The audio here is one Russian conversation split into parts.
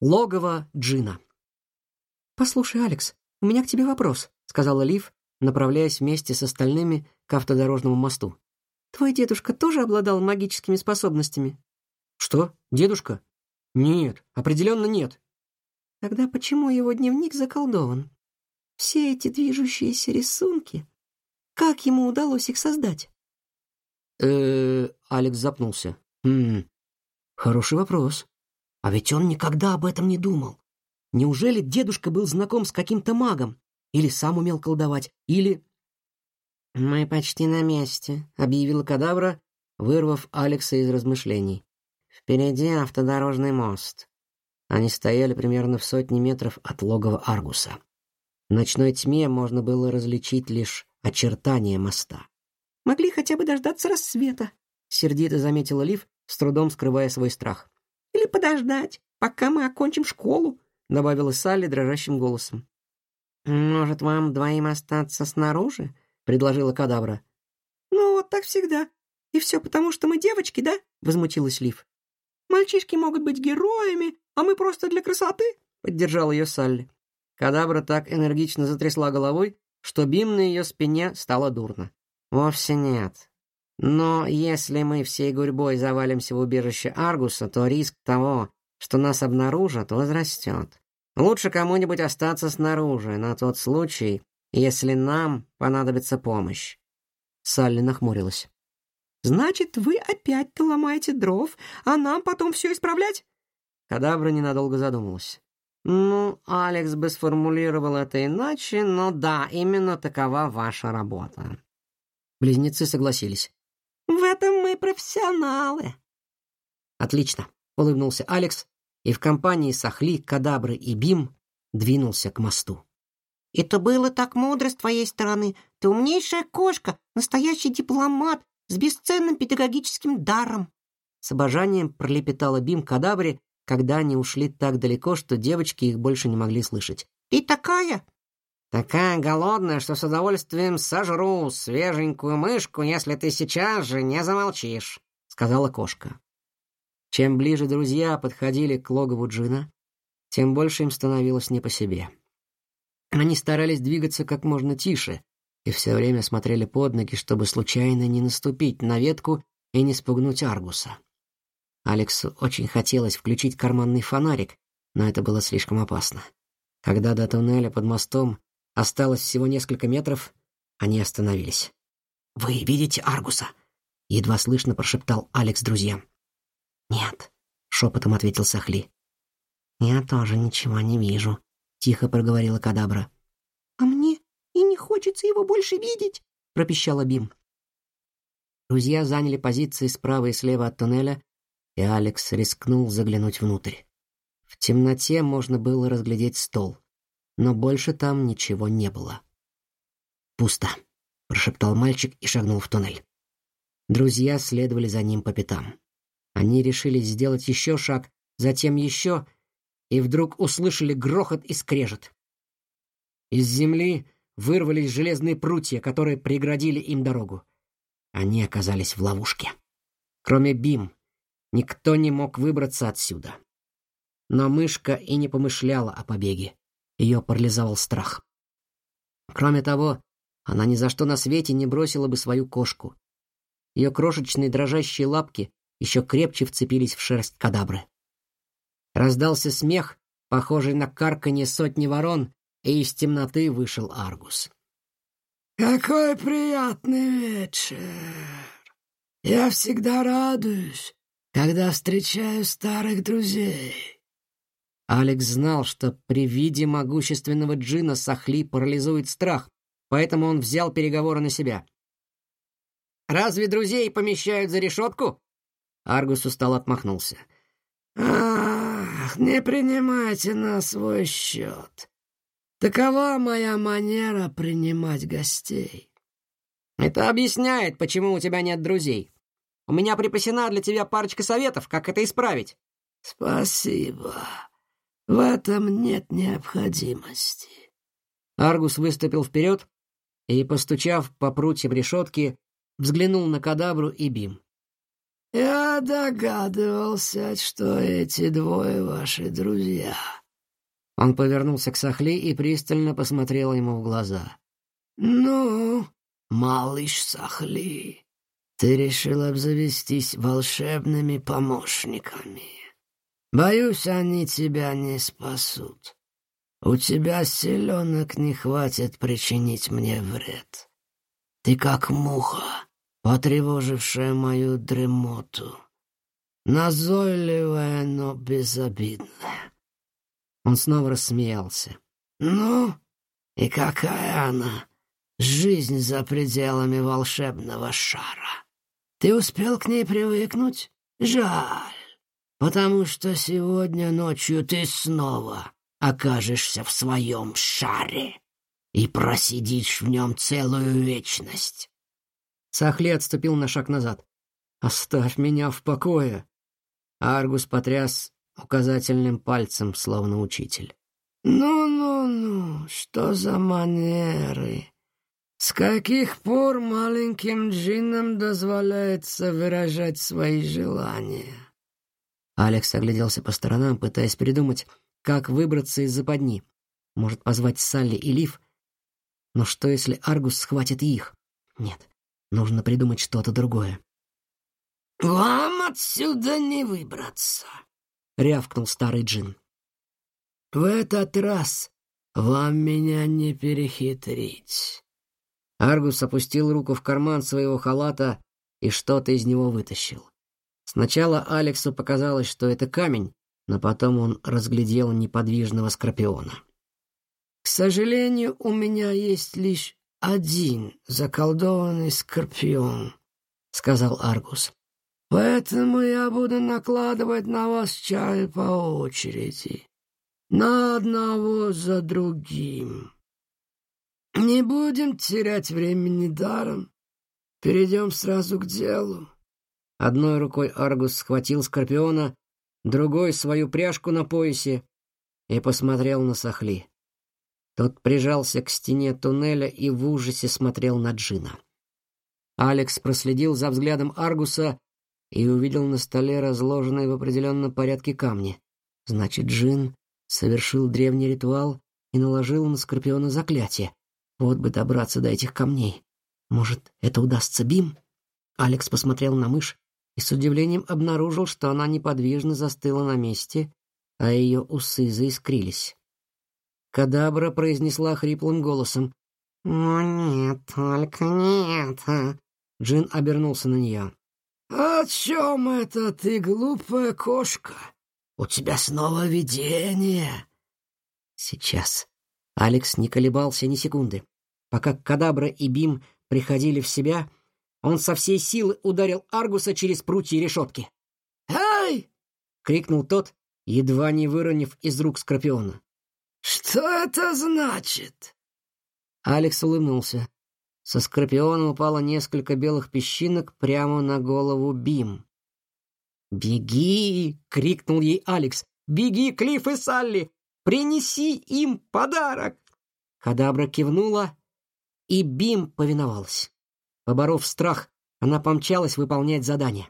Логово Джина. «Послушай, Алекс, у меня к тебе вопрос», — сказала Лив, направляясь вместе с остальными к автодорожному мосту. «Твой дедушка тоже обладал магическими способностями?» «Что, дедушка?» «Нет, определенно нет». «Тогда почему его дневник заколдован? Все эти движущиеся рисунки, как ему удалось их создать?» э Алекс запнулся. «Хм, хороший вопрос. А ведь он никогда об этом не думал. Неужели дедушка был знаком с каким-то магом? Или сам умел колдовать? Или...» «Мы почти на месте», — объявила кадавра, вырвав Алекса из размышлений. «Впереди автодорожный мост». Они стояли примерно в сотне метров от логова Аргуса. В ночной тьме можно было различить лишь очертания моста. «Могли хотя бы дождаться рассвета», — сердито заметила Лив, с трудом скрывая свой страх. «Или подождать, пока мы окончим школу», — добавила Салли дрожащим голосом. «Может, вам двоим остаться снаружи?» — предложила Кадавра. «Ну, вот так всегда. И все потому, что мы девочки, да?» — возмутилась Лив. «Мальчишки могут быть героями, а мы просто для красоты», — поддержал ее Салли. Кадабра так энергично затрясла головой, что Бим на ее спине стало дурно. «Вовсе нет. Но если мы всей гурьбой завалимся в убежище Аргуса, то риск того, что нас обнаружат, возрастет. Лучше кому-нибудь остаться снаружи на тот случай, если нам понадобится помощь». Салли нахмурилась. «Значит, вы опять ломаете дров, а нам потом все исправлять?» Кадабра ненадолго задумалась. «Ну, Алекс бы сформулировал это иначе, но да, именно такова ваша работа. Близнецы согласились. «В этом мы профессионалы». «Отлично», — улыбнулся Алекс, и в компании Сахли, Кадабры и Бим двинулся к мосту. «Это было так мудро с твоей стороны. Ты умнейшая кошка, настоящий дипломат с бесценным педагогическим даром». С обожанием пролепетала Бим Кадабре, когда они ушли так далеко, что девочки их больше не могли слышать. «Ты такая Такая голодная, что с удовольствием сожру свеженькую мышку, если ты сейчас же не замолчишь», — сказала кошка. Чем ближе друзья подходили к логову Джина, тем больше им становилось не по себе. Они старались двигаться как можно тише и все время смотрели под ноги, чтобы случайно не наступить на ветку и не спугнуть Аргуса. Алексу очень хотелось включить карманный фонарик, но это было слишком опасно. Когда до туннеля под мостом Осталось всего несколько метров, они остановились. «Вы видите Аргуса?» — едва слышно прошептал Алекс друзьям. «Нет», — шепотом ответил Сахли. «Я тоже ничего не вижу», — тихо проговорила Кадабра. «А мне и не хочется его больше видеть», — пропищала Бим. Друзья заняли позиции справа и слева от туннеля, и Алекс рискнул заглянуть внутрь. В темноте можно было разглядеть стол но больше там ничего не было. «Пусто», — прошептал мальчик и шагнул в туннель. Друзья следовали за ним по пятам. Они решили сделать еще шаг, затем еще, и вдруг услышали грохот и скрежет. Из земли вырвались железные прутья, которые преградили им дорогу. Они оказались в ловушке. Кроме Бим, никто не мог выбраться отсюда. Но мышка и не помышляла о побеге. Ее парализовал страх. Кроме того, она ни за что на свете не бросила бы свою кошку. Ее крошечные дрожащие лапки еще крепче вцепились в шерсть кадабры. Раздался смех, похожий на карканье сотни ворон, и из темноты вышел Аргус. «Какой приятный вечер! Я всегда радуюсь, когда встречаю старых друзей. Алекс знал, что при виде могущественного джина Сахли парализует страх, поэтому он взял переговоры на себя. «Разве друзей помещают за решетку?» Аргус устало отмахнулся. «Ах, не принимайте на свой счет. Такова моя манера принимать гостей». «Это объясняет, почему у тебя нет друзей. У меня припасена для тебя парочка советов, как это исправить». «Спасибо», в этом нет необходимости. Аргус выступил вперед и, постучав по прутьям решетки, взглянул на кадабру и Бим. Я догадывался, что эти двое ваши друзья. Он повернулся к Сахли и пристально посмотрел ему в глаза. Ну, малыш Сахли, ты решил обзавестись волшебными помощниками. Боюсь, они тебя не спасут. У тебя силенок не хватит причинить мне вред. Ты как муха, потревожившая мою дремоту. Назойливая, но безобидная. Он снова рассмеялся. Ну, и какая она, жизнь за пределами волшебного шара? Ты успел к ней привыкнуть? Жаль, потому что сегодня ночью ты снова окажешься в своем шаре и просидишь в нем целую вечность. Сахли отступил на шаг назад. «Оставь меня в покое!» Аргус потряс указательным пальцем, словно учитель. «Ну-ну-ну, что за манеры? С каких пор маленьким джиннам дозволяется выражать свои желания?» Алекс огляделся по сторонам, пытаясь придумать, как выбраться из западни. Может, позвать Салли и Лив? Но что, если Аргус схватит их? Нет, нужно придумать что-то другое. «Вам отсюда не выбраться», — рявкнул старый джин. «В этот раз вам меня не перехитрить». Аргус опустил руку в карман своего халата и что-то из него вытащил. Сначала Алексу показалось, что это камень, но потом он разглядел неподвижного скорпиона. «К сожалению, у меня есть лишь один заколдованный скорпион», — сказал Аргус. «Поэтому я буду накладывать на вас чай по очереди, на одного за другим. Не будем терять времени даром, перейдем сразу к делу». Одной рукой Аргус схватил скорпиона, другой свою пряжку на поясе и посмотрел на Сахли. Тот прижался к стене туннеля и в ужасе смотрел на Джина. Алекс проследил за взглядом Аргуса и увидел на столе разложенные в определенном порядке камни. Значит, Джин совершил древний ритуал и наложил на Скорпиона заклятие. Вот бы добраться до этих камней. Может, это удастся Бим? Алекс посмотрел на мышь и с удивлением обнаружил, что она неподвижно застыла на месте, а ее усы заискрились. Кадабра произнесла хриплым голосом. «О, нет, только нет!» Джин обернулся на нее. «О чем это ты, глупая кошка? У тебя снова видение!» Сейчас. Алекс не колебался ни секунды. Пока Кадабра и Бим приходили в себя, он со всей силы ударил Аргуса через прутья решетки. «Эй!» — крикнул тот, едва не выронив из рук Скорпиона. «Что это значит?» Алекс улыбнулся. Со Скорпиона упало несколько белых песчинок прямо на голову Бим. «Беги!» — крикнул ей Алекс. «Беги, Клифф и Салли! Принеси им подарок!» Кадабра кивнула, и Бим повиновалась. Поборов страх, она помчалась выполнять задание.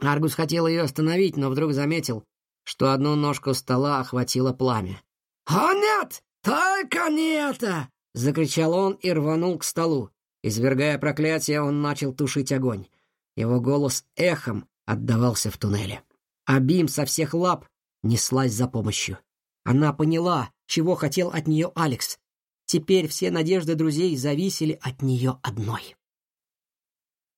Аргус хотел ее остановить, но вдруг заметил, что одну ножку стола охватило пламя. «О нет! Только не это!» — закричал он и рванул к столу. Извергая проклятие, он начал тушить огонь. Его голос эхом отдавался в туннеле. А Бим со всех лап неслась за помощью. Она поняла, чего хотел от нее Алекс. Теперь все надежды друзей зависели от нее одной.